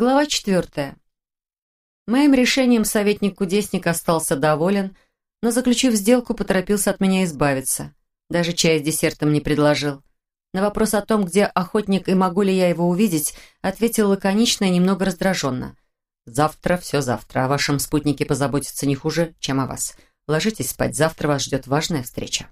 Глава четвертая. Моим решением советник-кудесник остался доволен, но, заключив сделку, поторопился от меня избавиться. Даже чай с десертом не предложил. На вопрос о том, где охотник и могу ли я его увидеть, ответил лаконично и немного раздраженно. «Завтра, все завтра. О вашем спутнике позаботиться не хуже, чем о вас. Ложитесь спать, завтра вас ждет важная встреча».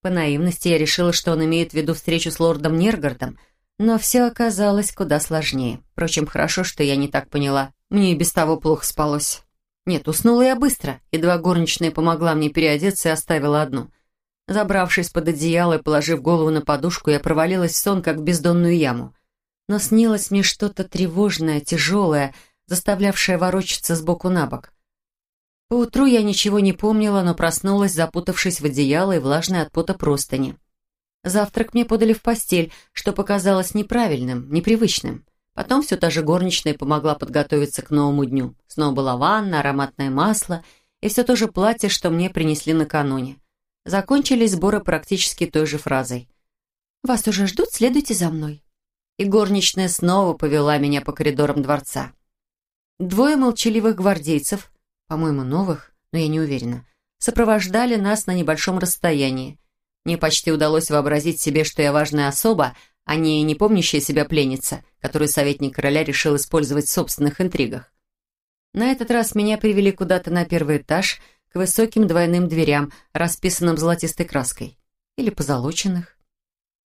По наивности я решила, что он имеет в виду встречу с лордом Нергардом, но все оказалось куда сложнее. Впрочем, хорошо, что я не так поняла. Мне и без того плохо спалось. Нет, уснула я быстро. Едва горничная помогла мне переодеться и оставила одну. Забравшись под одеяло и положив голову на подушку, я провалилась в сон, как в бездонную яму. Но снилось мне что-то тревожное, тяжелое, заставлявшее ворочаться сбоку на бок. Поутру я ничего не помнила, но проснулась, запутавшись в одеяло и влажной от пота простыни. Завтрак мне подали в постель, что показалось неправильным, непривычным. Потом все та же горничная помогла подготовиться к новому дню. Снова была ванна, ароматное масло и все то же платье, что мне принесли накануне. Закончились сборы практически той же фразой. «Вас уже ждут, следуйте за мной». И горничная снова повела меня по коридорам дворца. Двое молчаливых гвардейцев, по-моему, новых, но я не уверена, сопровождали нас на небольшом расстоянии. Мне почти удалось вообразить себе, что я важная особа, а не непомнящая себя пленница, которую советник короля решил использовать в собственных интригах. На этот раз меня привели куда-то на первый этаж, к высоким двойным дверям, расписанным золотистой краской. Или позолоченных.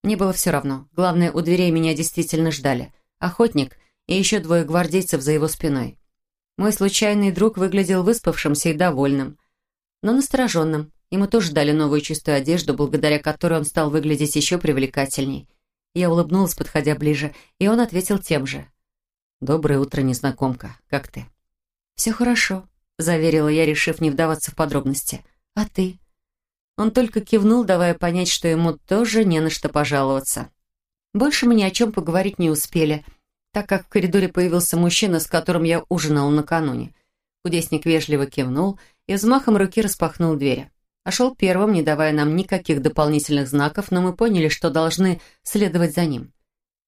Мне было все равно. Главное, у дверей меня действительно ждали. Охотник и еще двое гвардейцев за его спиной. Мой случайный друг выглядел выспавшимся и довольным, но настороженным. Ему тоже дали новую чистую одежду, благодаря которой он стал выглядеть еще привлекательней. Я улыбнулась, подходя ближе, и он ответил тем же. «Доброе утро, незнакомка. Как ты?» «Все хорошо», — заверила я, решив не вдаваться в подробности. «А ты?» Он только кивнул, давая понять, что ему тоже не на что пожаловаться. Больше мы ни о чем поговорить не успели, так как в коридоре появился мужчина, с которым я ужинал накануне. Кудесник вежливо кивнул и взмахом руки распахнул дверь. А шел первым, не давая нам никаких дополнительных знаков, но мы поняли, что должны следовать за ним.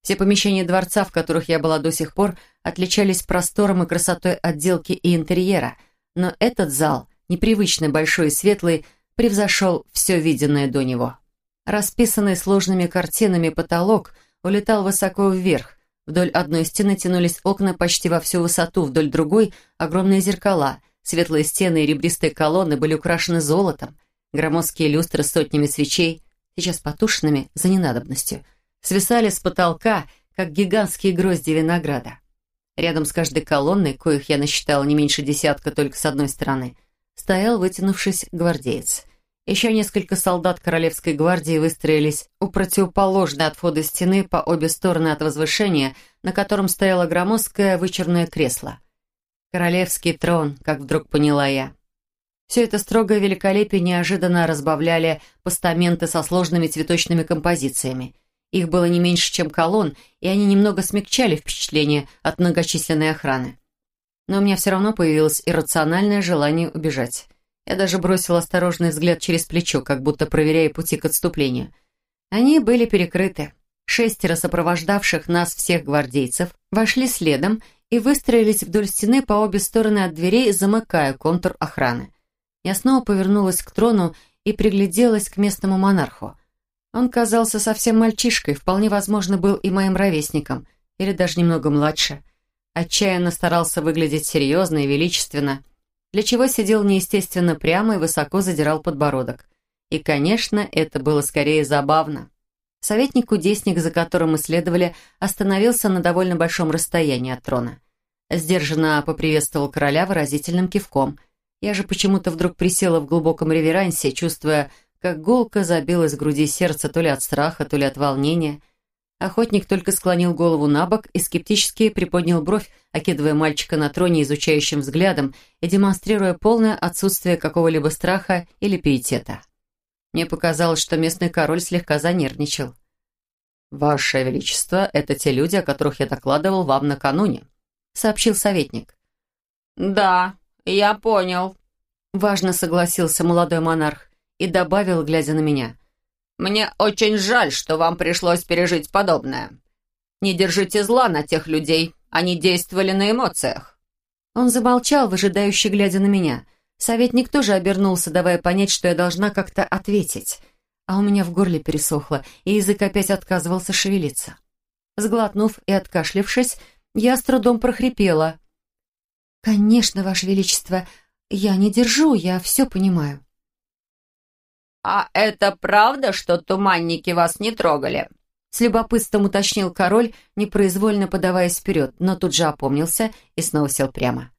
Все помещения дворца, в которых я была до сих пор, отличались простором и красотой отделки и интерьера, но этот зал, непривычно большой и светлый, превзошел все виденное до него. Расписанный сложными картинами потолок улетал высоко вверх, вдоль одной стены тянулись окна почти во всю высоту, вдоль другой — огромные зеркала, светлые стены и ребристые колонны были украшены золотом, Громоздкие люстры с сотнями свечей, сейчас потушенными за ненадобностью, свисали с потолка, как гигантские грозди винограда. Рядом с каждой колонной, коих я насчитала не меньше десятка только с одной стороны, стоял, вытянувшись, гвардеец. Еще несколько солдат Королевской гвардии выстроились у противоположной от входа стены по обе стороны от возвышения, на котором стояло громоздкое вычерное кресло. Королевский трон, как вдруг поняла я. Все это строгое великолепие неожиданно разбавляли постаменты со сложными цветочными композициями. Их было не меньше, чем колонн, и они немного смягчали впечатление от многочисленной охраны. Но у меня все равно появилось иррациональное желание убежать. Я даже бросил осторожный взгляд через плечо, как будто проверяя пути к отступлению. Они были перекрыты. Шестеро сопровождавших нас всех гвардейцев вошли следом и выстроились вдоль стены по обе стороны от дверей, замыкая контур охраны. Я снова повернулась к трону и пригляделась к местному монарху. Он казался совсем мальчишкой, вполне возможно, был и моим ровесником, или даже немного младше. Отчаянно старался выглядеть серьезно и величественно, для чего сидел неестественно прямо и высоко задирал подбородок. И, конечно, это было скорее забавно. Советник-кудесник, за которым мы следовали, остановился на довольно большом расстоянии от трона. Сдержанно поприветствовал короля выразительным кивком – я же почему-то вдруг присела в глубоком реверансе, чувствуя, как голка забилась в груди сердца то ли от страха, то ли от волнения. Охотник только склонил голову на бок и скептически приподнял бровь, окидывая мальчика на троне изучающим взглядом и демонстрируя полное отсутствие какого-либо страха или пиетета. Мне показалось, что местный король слегка занервничал. «Ваше Величество, это те люди, о которых я докладывал вам накануне», — сообщил советник. «Да», «Я понял», — важно согласился молодой монарх и добавил, глядя на меня. «Мне очень жаль, что вам пришлось пережить подобное. Не держите зла на тех людей, Они действовали на эмоциях». Он замолчал, выжидающе глядя на меня. Советник тоже обернулся, давая понять, что я должна как-то ответить. А у меня в горле пересохло, и язык опять отказывался шевелиться. Сглотнув и откашлившись, я с трудом прохрипела. «Конечно, Ваше Величество, я не держу, я все понимаю». «А это правда, что туманники вас не трогали?» С любопытством уточнил король, непроизвольно подаваясь вперед, но тут же опомнился и снова сел прямо.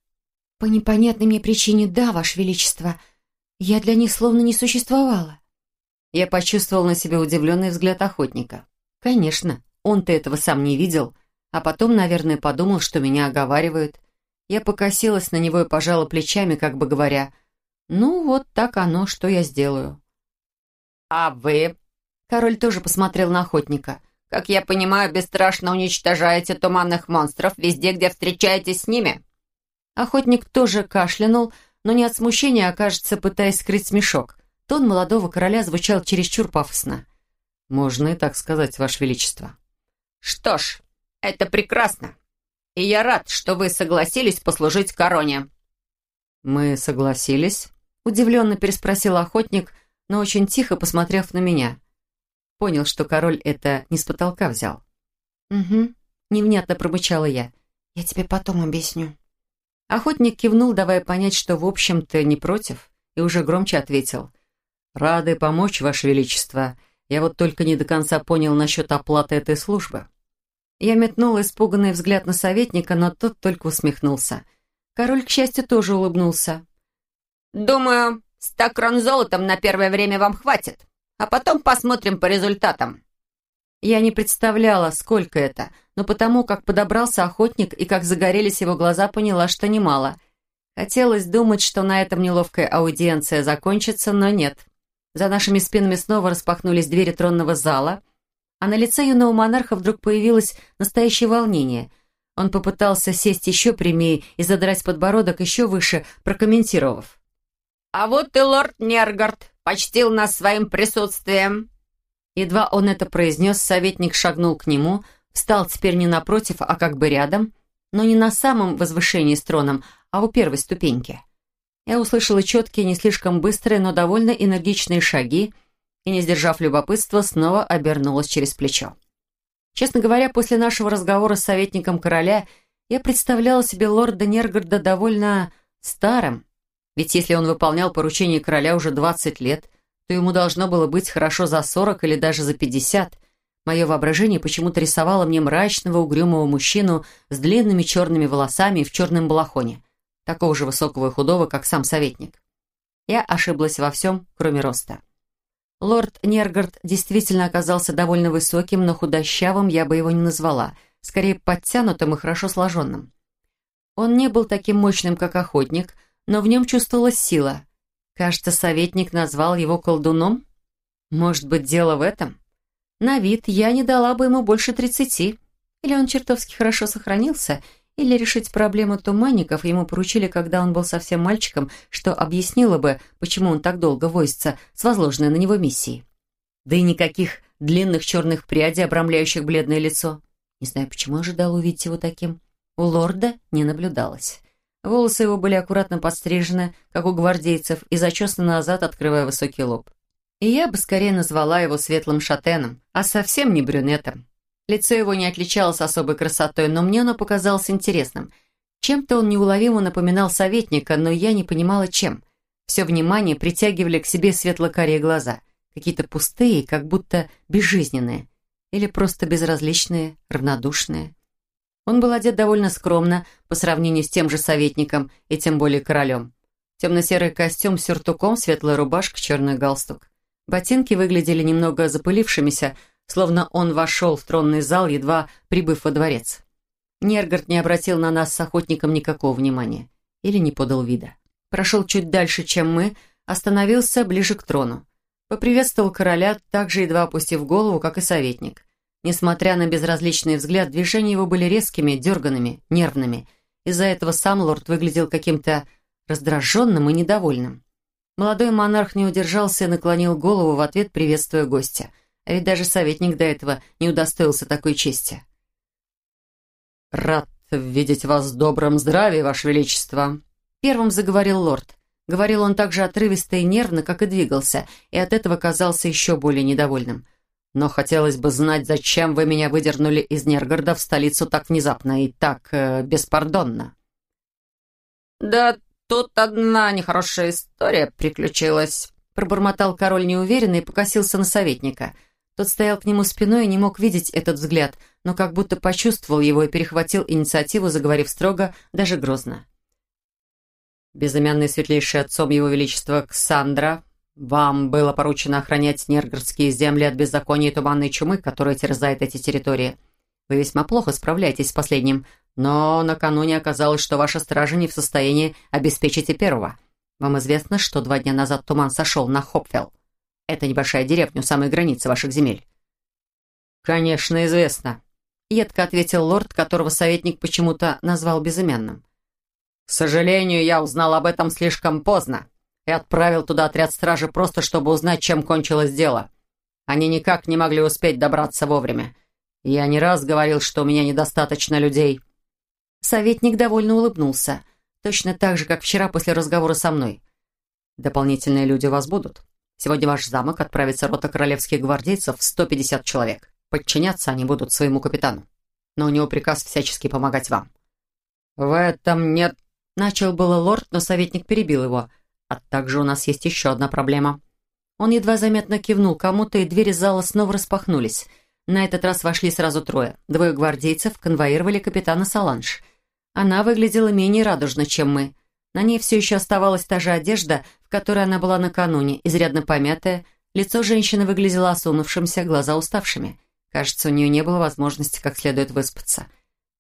«По непонятной мне причине, да, Ваше Величество. Я для них словно не существовала». Я почувствовал на себе удивленный взгляд охотника. «Конечно, он-то этого сам не видел, а потом, наверное, подумал, что меня оговаривают. Я покосилась на него и пожала плечами, как бы говоря, «Ну, вот так оно, что я сделаю». «А вы?» Король тоже посмотрел на охотника. «Как я понимаю, бесстрашно уничтожаете туманных монстров везде, где встречаетесь с ними?» Охотник тоже кашлянул, но не от смущения, а, кажется, пытаясь скрыть смешок. Тон молодого короля звучал чересчур пафосно. «Можно и так сказать, Ваше Величество». «Что ж, это прекрасно. И я рад, что вы согласились послужить короне». «Мы согласились?» — удивленно переспросил охотник, но очень тихо посмотрев на меня. Понял, что король это не с потолка взял. «Угу», — невнятно промычала я. «Я тебе потом объясню». Охотник кивнул, давая понять, что, в общем-то, не против, и уже громче ответил. «Рады помочь, Ваше Величество. Я вот только не до конца понял насчет оплаты этой службы». Я метнула испуганный взгляд на советника, но тот только усмехнулся. Король, к счастью, тоже улыбнулся. «Думаю, ста крон золотом на первое время вам хватит а потом посмотрим по результатам». Я не представляла, сколько это, но потому, как подобрался охотник и как загорелись его глаза, поняла, что немало. Хотелось думать, что на этом неловкая аудиенция закончится, но нет. За нашими спинами снова распахнулись двери тронного зала, а на лице юного монарха вдруг появилось настоящее волнение. Он попытался сесть еще прямее и задрать подбородок еще выше, прокомментировав. «А вот и лорд Нергард почтил нас своим присутствием». Едва он это произнес, советник шагнул к нему, встал теперь не напротив, а как бы рядом, но не на самом возвышении с троном, а у первой ступеньки. Я услышала четкие, не слишком быстрые, но довольно энергичные шаги и, не сдержав любопытства, снова обернулась через плечо. Честно говоря, после нашего разговора с советником короля я представляла себе лорда Нергарда довольно старым, ведь если он выполнял поручение короля уже 20 лет, то ему должно было быть хорошо за 40 или даже за 50. Мое воображение почему-то рисовало мне мрачного, угрюмого мужчину с длинными черными волосами и в черном балахоне, такого же высокого и худого, как сам советник. Я ошиблась во всем, кроме роста. Лорд Нергард действительно оказался довольно высоким, но худощавым я бы его не назвала, скорее подтянутым и хорошо сложенным. Он не был таким мощным, как охотник – но в нем чувствовалась сила. Кажется, советник назвал его колдуном. Может быть, дело в этом? На вид я не дала бы ему больше тридцати. Или он чертовски хорошо сохранился, или решить проблему туманников ему поручили, когда он был совсем мальчиком, что объяснило бы, почему он так долго возится с возложенной на него миссией. Да и никаких длинных черных прядей, обрамляющих бледное лицо. Не знаю, почему ожидал увидеть его таким. У лорда не наблюдалось. Волосы его были аккуратно подстрижены, как у гвардейцев, и зачесаны назад, открывая высокий лоб. И я бы скорее назвала его светлым шатеном, а совсем не брюнетом. Лицо его не отличалось особой красотой, но мне оно показалось интересным. Чем-то он неуловимо напоминал советника, но я не понимала, чем. Все внимание притягивали к себе светло-карие глаза, какие-то пустые, как будто безжизненные, или просто безразличные, равнодушные. Он был одет довольно скромно по сравнению с тем же советником и тем более королем. Темно-серый костюм с сюртуком, светлая рубашка, черный галстук. Ботинки выглядели немного запылившимися, словно он вошел в тронный зал, едва прибыв во дворец. Нергард не обратил на нас с охотником никакого внимания. Или не подал вида. Прошел чуть дальше, чем мы, остановился ближе к трону. Поприветствовал короля, также едва опустив голову, как и советник. Несмотря на безразличный взгляд, движения его были резкими, дерганными, нервными. Из-за этого сам лорд выглядел каким-то раздраженным и недовольным. Молодой монарх не удержался и наклонил голову в ответ, приветствуя гостя. А ведь даже советник до этого не удостоился такой чести. «Рад видеть вас в добром здравии, Ваше Величество», — первым заговорил лорд. Говорил он так же отрывисто и нервно, как и двигался, и от этого казался еще более недовольным. «Но хотелось бы знать, зачем вы меня выдернули из Нергорода в столицу так внезапно и так э, беспардонно?» «Да тут одна нехорошая история приключилась», — пробормотал король неуверенно и покосился на советника. Тот стоял к нему спиной и не мог видеть этот взгляд, но как будто почувствовал его и перехватил инициативу, заговорив строго, даже грозно. Безымянный светлейший отцом его величества Ксандра, вам было поручено охранять нергородские земли от беззакония и туманной чумы, которая терзает эти территории. Вы весьма плохо справляетесь с последним, но накануне оказалось, что ваша стража не в состоянии обеспечить и первого. Вам известно, что два дня назад туман сошел на Хопфелл. Это небольшая деревня у самой границы ваших земель. «Конечно, известно», — едко ответил лорд, которого советник почему-то назвал безымянным. К сожалению, я узнал об этом слишком поздно и отправил туда отряд стражи просто, чтобы узнать, чем кончилось дело. Они никак не могли успеть добраться вовремя. Я не раз говорил, что у меня недостаточно людей. Советник довольно улыбнулся, точно так же, как вчера после разговора со мной. Дополнительные люди у вас будут. Сегодня ваш замок отправится рота королевских гвардейцев в 150 человек. Подчиняться они будут своему капитану. Но у него приказ всячески помогать вам. В этом нет Начал было лорд, но советник перебил его. А также у нас есть еще одна проблема. Он едва заметно кивнул кому-то, и двери зала снова распахнулись. На этот раз вошли сразу трое. Двое гвардейцев конвоировали капитана Саланж. Она выглядела менее радужно, чем мы. На ней все еще оставалась та же одежда, в которой она была накануне, изрядно помятая. Лицо женщины выглядело осунувшимся, глаза уставшими. Кажется, у нее не было возможности как следует выспаться.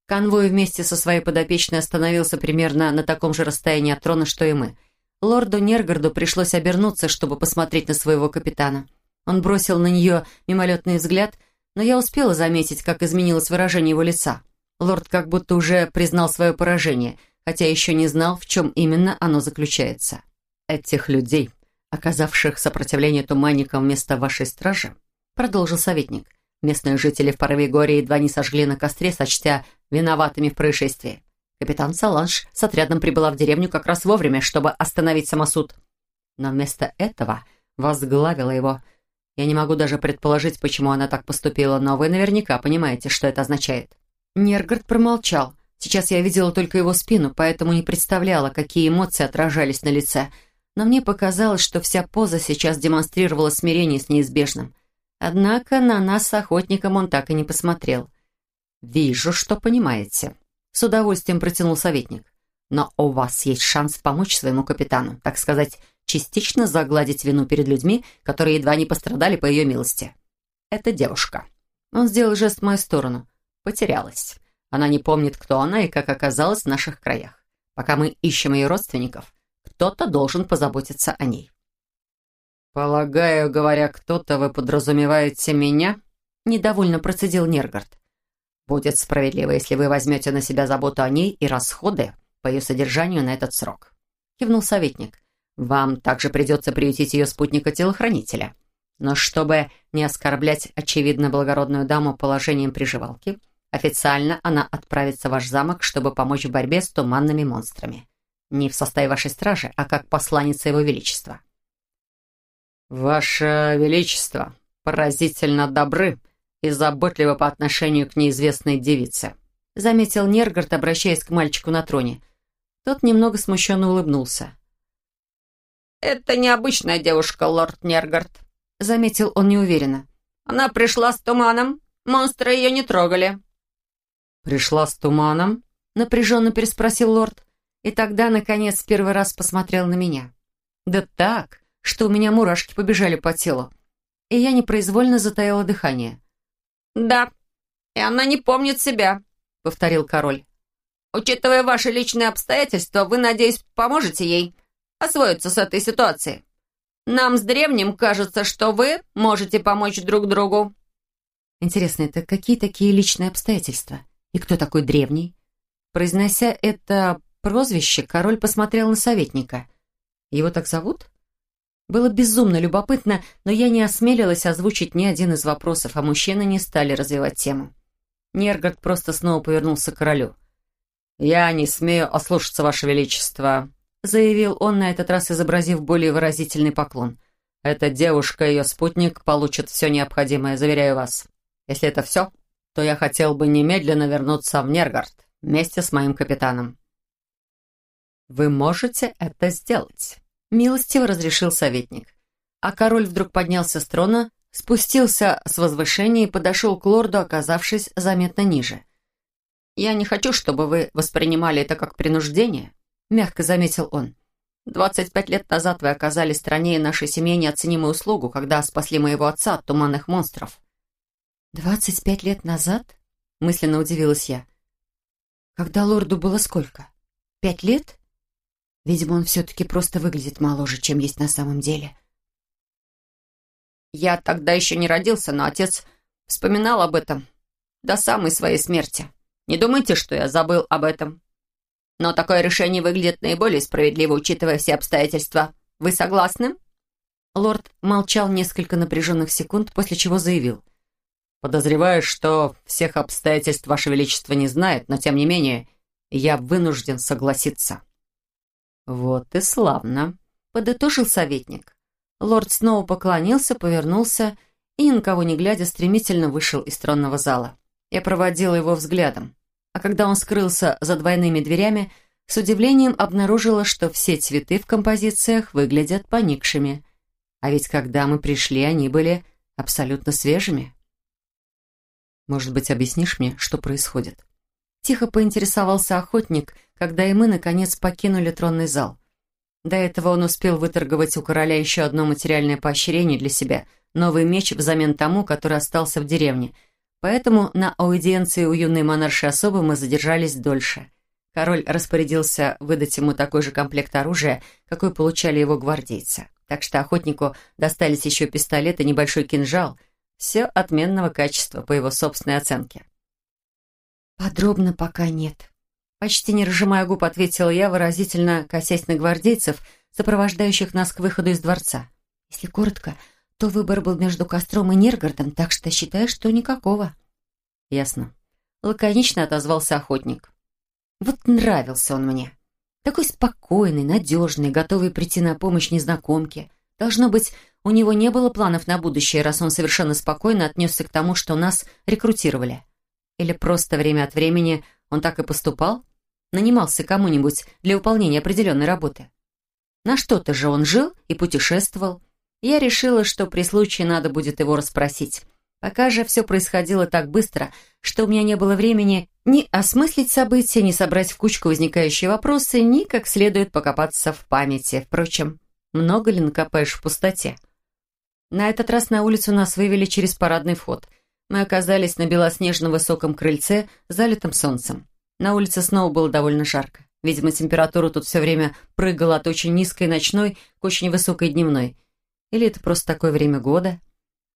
Конвой вместе со своей подопечной остановился примерно на таком же расстоянии от трона, что и мы. Лорду Нергарду пришлось обернуться, чтобы посмотреть на своего капитана. Он бросил на нее мимолетный взгляд, но я успела заметить, как изменилось выражение его лица. Лорд как будто уже признал свое поражение, хотя еще не знал, в чем именно оно заключается. «Этих людей, оказавших сопротивление туманникам вместо вашей стражи», продолжил советник, Местные жители в порыве горя едва не сожгли на костре, сочтя виноватыми в происшествии. Капитан Саланж с отрядом прибыла в деревню как раз вовремя, чтобы остановить самосуд. Но вместо этого возглавила его. Я не могу даже предположить, почему она так поступила, но вы наверняка понимаете, что это означает. Нергард промолчал. Сейчас я видела только его спину, поэтому не представляла, какие эмоции отражались на лице. Но мне показалось, что вся поза сейчас демонстрировала смирение с неизбежным. Однако на нас с охотником он так и не посмотрел. «Вижу, что понимаете», — с удовольствием протянул советник. «Но у вас есть шанс помочь своему капитану, так сказать, частично загладить вину перед людьми, которые едва не пострадали по ее милости. Это девушка». Он сделал жест в мою сторону. Потерялась. Она не помнит, кто она и как оказалась в наших краях. Пока мы ищем ее родственников, кто-то должен позаботиться о ней. «Полагаю, говоря кто-то, вы подразумеваете меня?» Недовольно процедил Нергард. «Будет справедливо, если вы возьмете на себя заботу о ней и расходы по ее содержанию на этот срок», кивнул советник. «Вам также придется приютить ее спутника-телохранителя. Но чтобы не оскорблять очевидно благородную даму положением приживалки, официально она отправится в ваш замок, чтобы помочь в борьбе с туманными монстрами. Не в составе вашей стражи, а как посланница его величества». «Ваше Величество, поразительно добры и заботливы по отношению к неизвестной девице», заметил Нергард, обращаясь к мальчику на троне. Тот немного смущенно улыбнулся. «Это необычная девушка, лорд Нергард», заметил он неуверенно. «Она пришла с туманом. Монстры ее не трогали». «Пришла с туманом?» напряженно переспросил лорд. И тогда, наконец, первый раз посмотрел на меня. «Да так, что у меня мурашки побежали по телу, и я непроизвольно затаила дыхание. «Да, и она не помнит себя», — повторил король. «Учитывая ваши личные обстоятельства, вы, надеюсь, поможете ей освоиться с этой ситуацией. Нам с древним кажется, что вы можете помочь друг другу». Интересно, это какие такие личные обстоятельства? И кто такой древний? Произнося это прозвище, король посмотрел на советника. Его так зовут? Было безумно любопытно, но я не осмелилась озвучить ни один из вопросов, а мужчины не стали развивать тему. Нергард просто снова повернулся к королю. «Я не смею ослушаться, Ваше Величество», — заявил он, на этот раз изобразив более выразительный поклон. «Эта девушка и ее спутник получат все необходимое, заверяю вас. Если это все, то я хотел бы немедленно вернуться в Нергард вместе с моим капитаном». «Вы можете это сделать», — милостиво разрешил советник. А король вдруг поднялся с трона, спустился с возвышения и подошел к лорду, оказавшись заметно ниже. «Я не хочу, чтобы вы воспринимали это как принуждение», — мягко заметил он. «Двадцать пять лет назад вы оказали стране и нашей семье неоценимую услугу, когда спасли моего отца от туманных монстров». «Двадцать пять лет назад?» — мысленно удивилась я. «Когда лорду было сколько? Пять лет?» Видимо, он все-таки просто выглядит моложе, чем есть на самом деле. Я тогда еще не родился, но отец вспоминал об этом до самой своей смерти. Не думайте, что я забыл об этом. Но такое решение выглядит наиболее справедливо, учитывая все обстоятельства. Вы согласны?» Лорд молчал несколько напряженных секунд, после чего заявил. «Подозреваю, что всех обстоятельств Ваше Величество не знает, но тем не менее я вынужден согласиться». «Вот и славно», — подытожил советник. Лорд снова поклонился, повернулся и, ни на кого не глядя, стремительно вышел из тронного зала. Я проводила его взглядом, а когда он скрылся за двойными дверями, с удивлением обнаружила, что все цветы в композициях выглядят поникшими. А ведь когда мы пришли, они были абсолютно свежими. «Может быть, объяснишь мне, что происходит?» Тихо поинтересовался охотник, когда и мы, наконец, покинули тронный зал. До этого он успел выторговать у короля еще одно материальное поощрение для себя — новый меч взамен тому, который остался в деревне. Поэтому на аудиенции у юной монарши особы мы задержались дольше. Король распорядился выдать ему такой же комплект оружия, какой получали его гвардейцы. Так что охотнику достались еще пистолет и небольшой кинжал. Все отменного качества, по его собственной оценке. «Подробно пока нет», Почти не разжимая губ, ответила я, выразительно косясь на гвардейцев, сопровождающих нас к выходу из дворца. Если коротко, то выбор был между Костром и Нергардом, так что считаю, что никакого. Ясно. Лаконично отозвался охотник. Вот нравился он мне. Такой спокойный, надежный, готовый прийти на помощь незнакомке. Должно быть, у него не было планов на будущее, раз он совершенно спокойно отнесся к тому, что нас рекрутировали. Или просто время от времени он так и поступал? Нанимался кому-нибудь для выполнения определенной работы? На что-то же он жил и путешествовал. Я решила, что при случае надо будет его расспросить. Пока же все происходило так быстро, что у меня не было времени ни осмыслить события, ни собрать в кучку возникающие вопросы, ни как следует покопаться в памяти. Впрочем, много ли накопаешь в пустоте? На этот раз на улицу нас вывели через парадный вход. Мы оказались на белоснежном высоком крыльце, залитом солнцем. На улице снова было довольно жарко. Видимо, температура тут все время прыгала от очень низкой ночной к очень высокой дневной. Или это просто такое время года?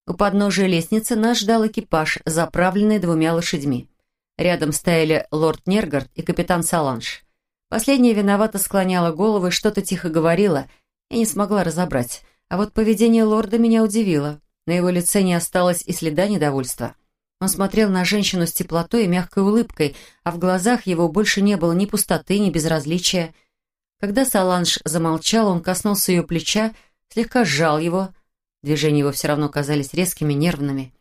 У подножия лестницы нас ждал экипаж, заправленный двумя лошадьми. Рядом стояли лорд Нергард и капитан Саланж. Последняя виновато склоняла голову и что-то тихо говорила. Я не смогла разобрать. А вот поведение лорда меня удивило. На его лице не осталось и следа недовольства. Он смотрел на женщину с теплотой и мягкой улыбкой, а в глазах его больше не было ни пустоты, ни безразличия. Когда Саланж замолчал, он коснулся ее плеча, слегка сжал его. Движения его все равно казались резкими, нервными.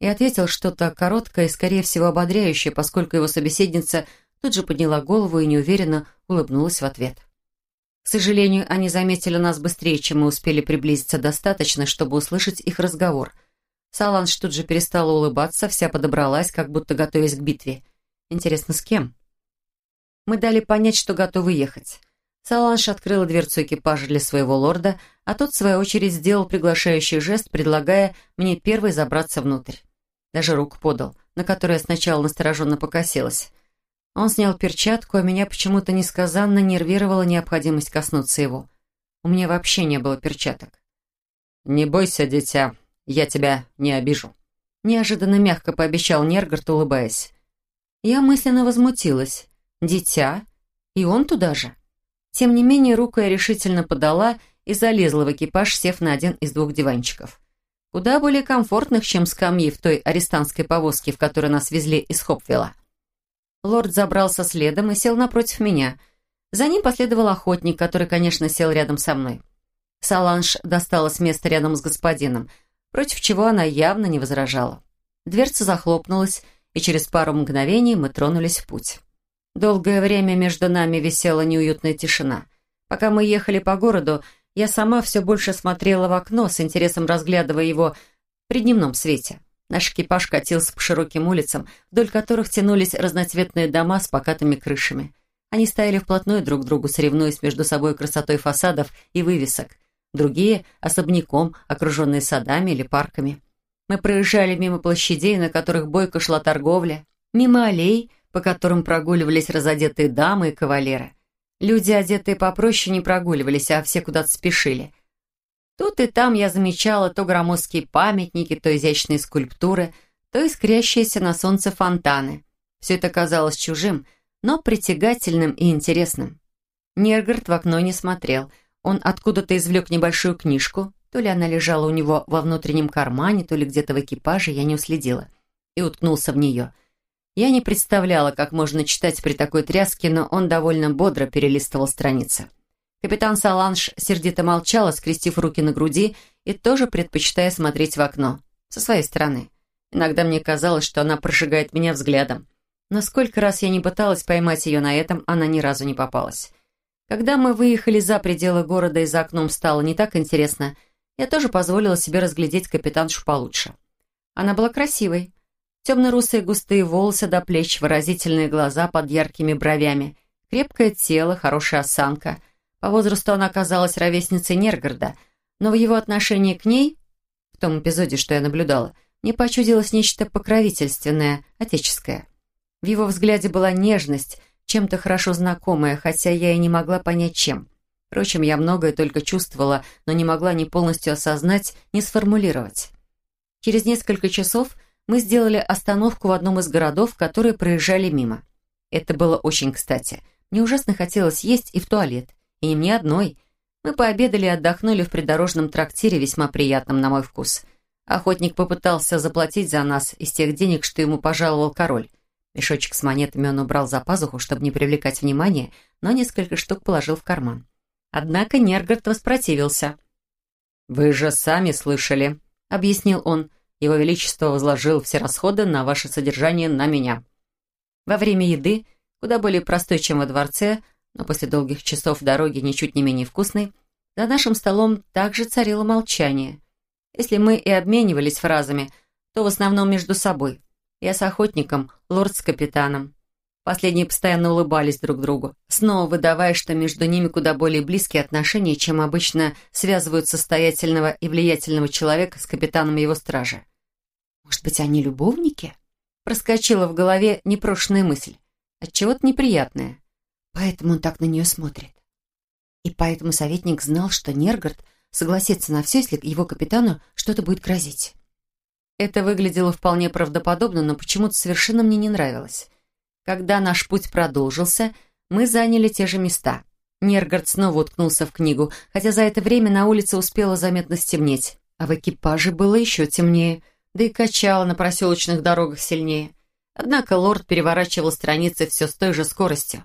И ответил что-то короткое и, скорее всего, ободряющее, поскольку его собеседница тут же подняла голову и неуверенно улыбнулась в ответ. К сожалению, они заметили нас быстрее, чем мы успели приблизиться достаточно, чтобы услышать их разговор. Саланж тут же перестала улыбаться, вся подобралась, как будто готовясь к битве. Интересно, с кем? Мы дали понять, что готовы ехать. Саланж открыла дверцу экипажа для своего лорда, а тот, в свою очередь, сделал приглашающий жест, предлагая мне первой забраться внутрь. Даже руку подал, на которую я сначала настороженно покосилась. Он снял перчатку, а меня почему-то несказанно нервировала необходимость коснуться его. У меня вообще не было перчаток. «Не бойся, дитя, я тебя не обижу», — неожиданно мягко пообещал Нергард, улыбаясь. Я мысленно возмутилась. «Дитя? И он туда же?» Тем не менее, руку я решительно подала и залезла в экипаж, сев на один из двух диванчиков. Куда более комфортных, чем скамьи в той арестантской повозке, в которой нас везли из Хопвилла. Лорд забрался следом и сел напротив меня. За ним последовал охотник, который, конечно, сел рядом со мной. Саланж досталось место рядом с господином, против чего она явно не возражала. Дверца захлопнулась, и через пару мгновений мы тронулись в путь. Долгое время между нами висела неуютная тишина. Пока мы ехали по городу, я сама все больше смотрела в окно, с интересом разглядывая его при дневном свете. Наш экипаж катился по широким улицам, вдоль которых тянулись разноцветные дома с покатыми крышами. Они стояли вплотную друг к другу, соревнуясь между собой красотой фасадов и вывесок. Другие — особняком, окруженные садами или парками. Мы проезжали мимо площадей, на которых бойко шла торговля, мимо аллей, по которым прогуливались разодетые дамы и кавалеры. Люди, одетые попроще, не прогуливались, а все куда-то спешили. Тут и там я замечала то громоздкие памятники, то изящные скульптуры, то искрящиеся на солнце фонтаны. Все это казалось чужим, но притягательным и интересным. Нергард в окно не смотрел. Он откуда-то извлек небольшую книжку, то ли она лежала у него во внутреннем кармане, то ли где-то в экипаже, я не уследила. И уткнулся в нее. Я не представляла, как можно читать при такой тряске, но он довольно бодро перелистывал страницы. Капитан Саланж сердито молчала, скрестив руки на груди и тоже предпочитая смотреть в окно. Со своей стороны. Иногда мне казалось, что она прожигает меня взглядом. Но сколько раз я не пыталась поймать ее на этом, она ни разу не попалась. Когда мы выехали за пределы города и за окном стало не так интересно – я тоже позволила себе разглядеть капитаншу получше. Она была красивой. Темно-русые густые волосы до плеч, выразительные глаза под яркими бровями, крепкое тело, хорошая осанка. По возрасту она казалась ровесницей Нергорода, но в его отношении к ней, в том эпизоде, что я наблюдала, мне почудилось нечто покровительственное, отеческое. В его взгляде была нежность, чем-то хорошо знакомая, хотя я и не могла понять, чем. Впрочем, я многое только чувствовала, но не могла ни полностью осознать, ни сформулировать. Через несколько часов мы сделали остановку в одном из городов, которые проезжали мимо. Это было очень кстати. Мне ужасно хотелось есть и в туалет. И не одной. Мы пообедали и отдохнули в придорожном трактире, весьма приятном на мой вкус. Охотник попытался заплатить за нас из тех денег, что ему пожаловал король. Мешочек с монетами он убрал за пазуху, чтобы не привлекать внимания, но несколько штук положил в карман. Однако Нергард воспротивился. «Вы же сами слышали», — объяснил он. «Его Величество возложил все расходы на ваше содержание на меня». Во время еды, куда более простой, чем во дворце, но после долгих часов дороги ничуть не менее вкусной, за нашим столом также царило молчание. Если мы и обменивались фразами, то в основном между собой. Я с охотником, лорд с капитаном. Последние постоянно улыбались друг другу, снова выдавая, что между ними куда более близкие отношения, чем обычно связывают состоятельного и влиятельного человека с капитаном его стражи. «Может быть, они любовники?» Проскочила в голове непрошенная мысль. Отчего-то неприятная. Поэтому он так на нее смотрит. И поэтому советник знал, что Нергард согласится на все, если его капитану что-то будет грозить. Это выглядело вполне правдоподобно, но почему-то совершенно мне не нравилось. Когда наш путь продолжился, мы заняли те же места. Нергард снова уткнулся в книгу, хотя за это время на улице успело заметно стемнеть, а в экипаже было еще темнее, да и качало на проселочных дорогах сильнее. Однако лорд переворачивал страницы все с той же скоростью.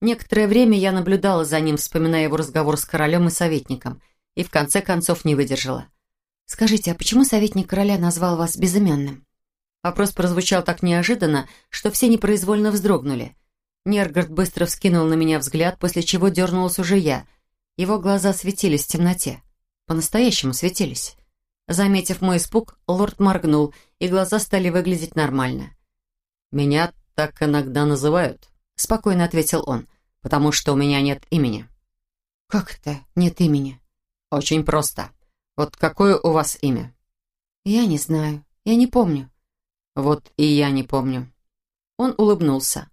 Некоторое время я наблюдала за ним, вспоминая его разговор с королем и советником, и в конце концов не выдержала. «Скажите, а почему советник короля назвал вас безымянным?» Вопрос прозвучал так неожиданно, что все непроизвольно вздрогнули. Нергард быстро вскинул на меня взгляд, после чего дернулась уже я. Его глаза светились в темноте. По-настоящему светились. Заметив мой испуг, лорд моргнул, и глаза стали выглядеть нормально. «Меня так иногда называют», — спокойно ответил он, «потому что у меня нет имени». «Как это нет имени?» «Очень просто. Вот какое у вас имя?» «Я не знаю. Я не помню. Вот и я не помню. Он улыбнулся.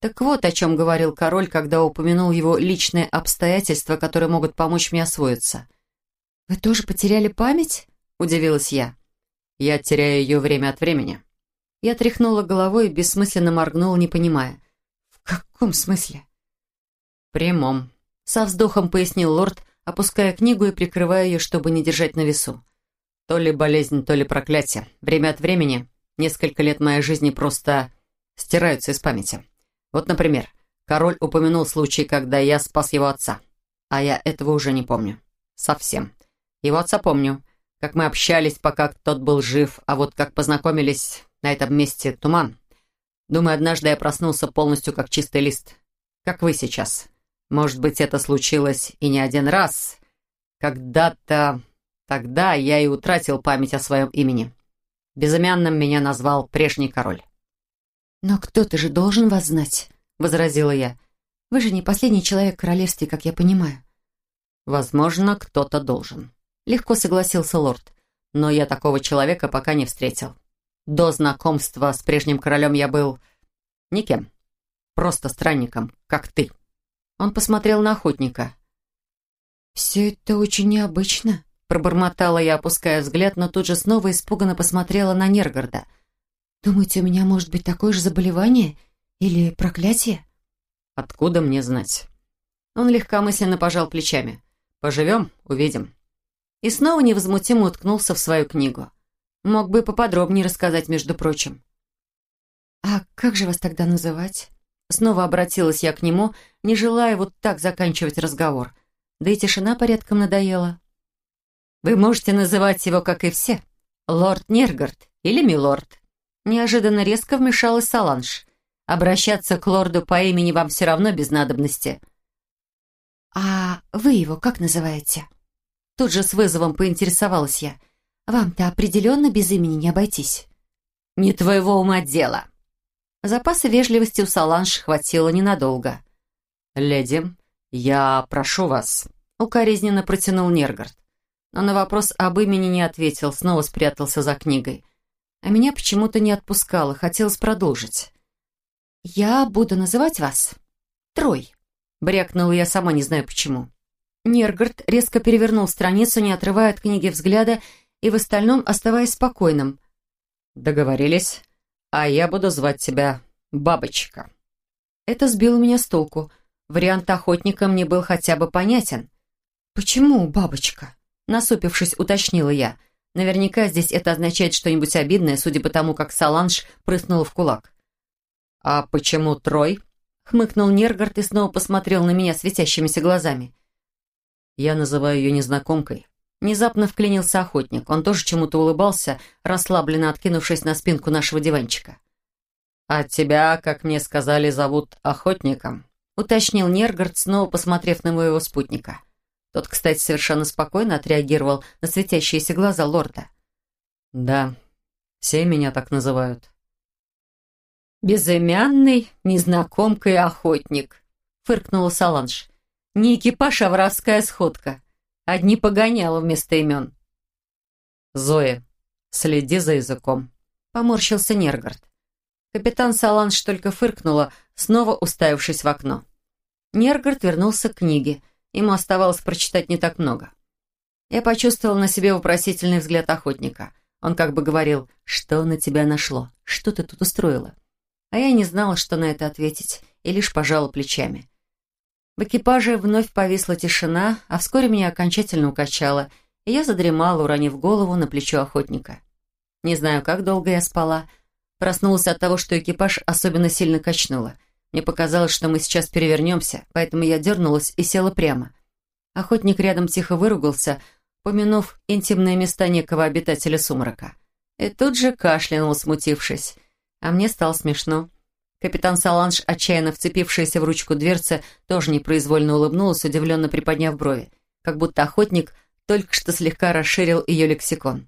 Так вот, о чем говорил король, когда упомянул его личные обстоятельства, которые могут помочь мне освоиться. «Вы тоже потеряли память?» – удивилась я. «Я теряю ее время от времени». Я тряхнула головой и бессмысленно моргнула, не понимая. «В каком смысле?» «В прямом», – со вздохом пояснил лорд, опуская книгу и прикрывая ее, чтобы не держать на весу. «То ли болезнь, то ли проклятие. Время от времени Несколько лет моей жизни просто стираются из памяти. Вот, например, король упомянул случай, когда я спас его отца. А я этого уже не помню. Совсем. Его отца помню. Как мы общались, пока тот был жив, а вот как познакомились на этом месте туман. Думаю, однажды я проснулся полностью как чистый лист. Как вы сейчас. Может быть, это случилось и не один раз. Когда-то... Тогда я и утратил память о своем имени. Безымянным меня назвал прежний король. «Но кто-то же должен вас знать», — возразила я. «Вы же не последний человек в королевстве, как я понимаю». «Возможно, кто-то должен», — легко согласился лорд. «Но я такого человека пока не встретил. До знакомства с прежним королем я был никем, просто странником, как ты». Он посмотрел на охотника. «Все это очень необычно», — пробормотала я, опуская взгляд, но тут же снова испуганно посмотрела на Нергорода. «Думаете, у меня может быть такое же заболевание или проклятие?» «Откуда мне знать?» Он легкомысленно пожал плечами. «Поживем, увидим». И снова невозмутимо уткнулся в свою книгу. Мог бы поподробнее рассказать, между прочим. «А как же вас тогда называть?» Снова обратилась я к нему, не желая вот так заканчивать разговор. Да и тишина порядком надоела. «Вы можете называть его, как и все, лорд Нергард или милорд». Неожиданно резко вмешалась Саланж. «Обращаться к лорду по имени вам все равно без надобности». «А вы его как называете?» Тут же с вызовом поинтересовалась я. «Вам-то определенно без имени не обойтись». «Не твоего ума дело», Запаса вежливости у Саланж хватило ненадолго. «Леди, я прошу вас», — укоризненно протянул Нергард. Но на вопрос об имени не ответил, снова спрятался за книгой. А меня почему-то не отпускало, хотелось продолжить. «Я буду называть вас Трой», — брякнула я сама, не знаю почему. Нергард резко перевернул страницу, не отрывая от книги взгляда и в остальном оставаясь спокойным. «Договорились?» а я буду звать тебя Бабочка». Это сбило меня с толку. Вариант охотника мне был хотя бы понятен. «Почему Бабочка?» Насупившись, уточнила я. Наверняка здесь это означает что-нибудь обидное, судя по тому, как Саланж прыснула в кулак. «А почему Трой?» Хмыкнул Нергард и снова посмотрел на меня светящимися глазами. «Я называю ее незнакомкой». Внезапно вклинился охотник. Он тоже чему-то улыбался, расслабленно откинувшись на спинку нашего диванчика. «А тебя, как мне сказали, зовут Охотником», — уточнил Нергард, снова посмотрев на моего спутника. Тот, кстати, совершенно спокойно отреагировал на светящиеся глаза лорда. «Да, все меня так называют». «Безымянный, незнакомка охотник», — фыркнула Саланж. «Не экипаж, а воровская сходка». Одни погоняла вместо имен. «Зоя, следи за языком», — поморщился Нергард. Капитан Саланж только фыркнула, снова уставившись в окно. Нергард вернулся к книге. Ему оставалось прочитать не так много. Я почувствовал на себе вопросительный взгляд охотника. Он как бы говорил, что на тебя нашло, что ты тут устроила. А я не знала, что на это ответить, и лишь пожала плечами. В экипаже вновь повисла тишина, а вскоре меня окончательно укачало, и я задремала, уронив голову на плечо охотника. Не знаю, как долго я спала. Проснулась от того, что экипаж особенно сильно качнуло. Мне показалось, что мы сейчас перевернемся, поэтому я дернулась и села прямо. Охотник рядом тихо выругался, помянув интимные места некого обитателя сумрака. И тут же кашлянул, смутившись. А мне стало смешно. Капитан Саланж, отчаянно вцепившаяся в ручку дверцы, тоже непроизвольно улыбнулась, удивленно приподняв брови, как будто охотник только что слегка расширил ее лексикон.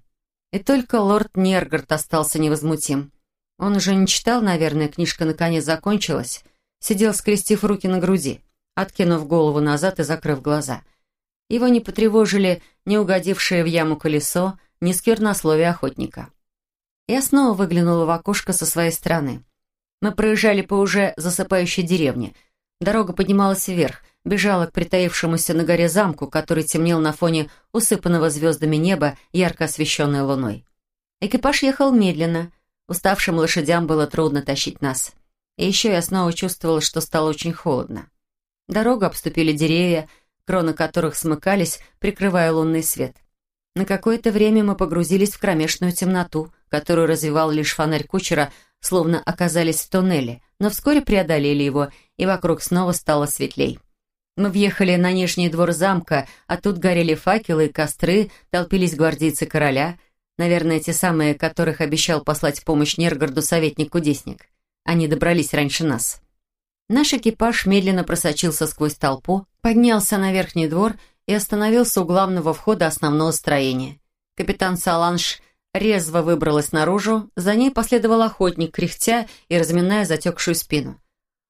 И только лорд Нергард остался невозмутим. Он уже не читал, наверное, книжка наконец закончилась, сидел, скрестив руки на груди, откинув голову назад и закрыв глаза. Его не потревожили ни угодившее в яму колесо, ни сквернословие охотника. Я снова выглянула в окошко со своей стороны. Мы проезжали по уже засыпающей деревне. Дорога поднималась вверх, бежала к притаившемуся на горе замку, который темнел на фоне усыпанного звездами неба, ярко освещенной луной. Экипаж ехал медленно. Уставшим лошадям было трудно тащить нас. И еще я снова чувствовала, что стало очень холодно. Дорогу обступили деревья, кроны которых смыкались, прикрывая лунный свет. На какое-то время мы погрузились в кромешную темноту, которую развивал лишь фонарь кучера словно оказались в туннеле, но вскоре преодолели его, и вокруг снова стало светлей. Мы въехали на нижний двор замка, а тут горели факелы и костры, толпились гвардейцы короля, наверное, те самые, которых обещал послать помощь Нергороду советник-кудесник. Они добрались раньше нас. Наш экипаж медленно просочился сквозь толпу, поднялся на верхний двор и остановился у главного входа основного строения. Капитан Саланж резво выбралась наружу, за ней последовал охотник, кряхтя и разминая затекшую спину.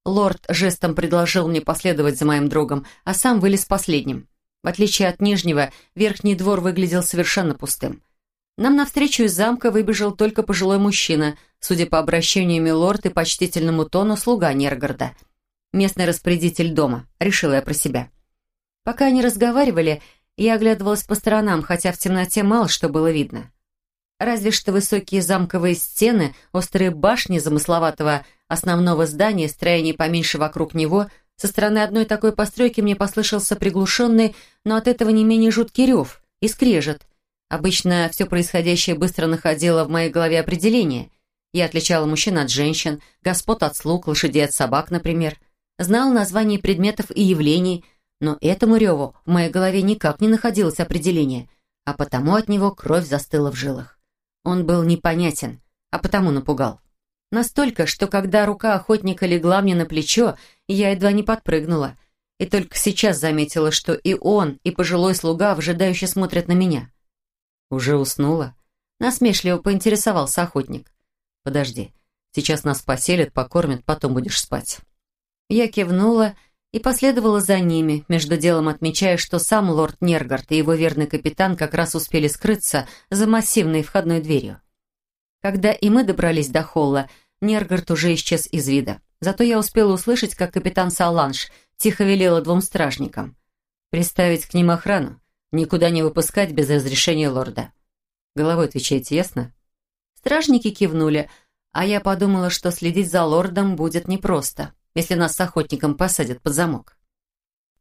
Лорд жестом предложил мне последовать за моим другом, а сам вылез последним. В отличие от Нижнего, верхний двор выглядел совершенно пустым. Нам навстречу из замка выбежал только пожилой мужчина, судя по обращению милорд и почтительному тону слуга Нергорода. Местный распорядитель дома, решила я про себя. Пока они разговаривали, я оглядывалась по сторонам, хотя в темноте мало что было видно. Разве что высокие замковые стены, острые башни замысловатого основного здания, строение поменьше вокруг него, со стороны одной такой постройки мне послышался приглушенный, но от этого не менее жуткий рев и скрежет. Обычно все происходящее быстро находило в моей голове определение. Я отличала мужчин от женщин, господ от слуг, лошадей от собак, например. Знала названия предметов и явлений, но этому реву в моей голове никак не находилось определения, а потому от него кровь застыла в жилах. Он был непонятен, а потому напугал. Настолько, что когда рука охотника легла мне на плечо, я едва не подпрыгнула. И только сейчас заметила, что и он, и пожилой слуга вжидающе смотрят на меня. «Уже уснула?» Насмешливо поинтересовался охотник. «Подожди, сейчас нас поселят, покормят, потом будешь спать». Я кивнула и последовала за ними, между делом отмечая, что сам лорд Нергард и его верный капитан как раз успели скрыться за массивной входной дверью. Когда и мы добрались до холла, Нергард уже исчез из вида. Зато я успела услышать, как капитан Саланж тихо велела двум стражникам. Приставить к ним охрану, никуда не выпускать без разрешения лорда. Головой отвечаете, ясно? Стражники кивнули, а я подумала, что следить за лордом будет непросто если нас с охотником посадят под замок.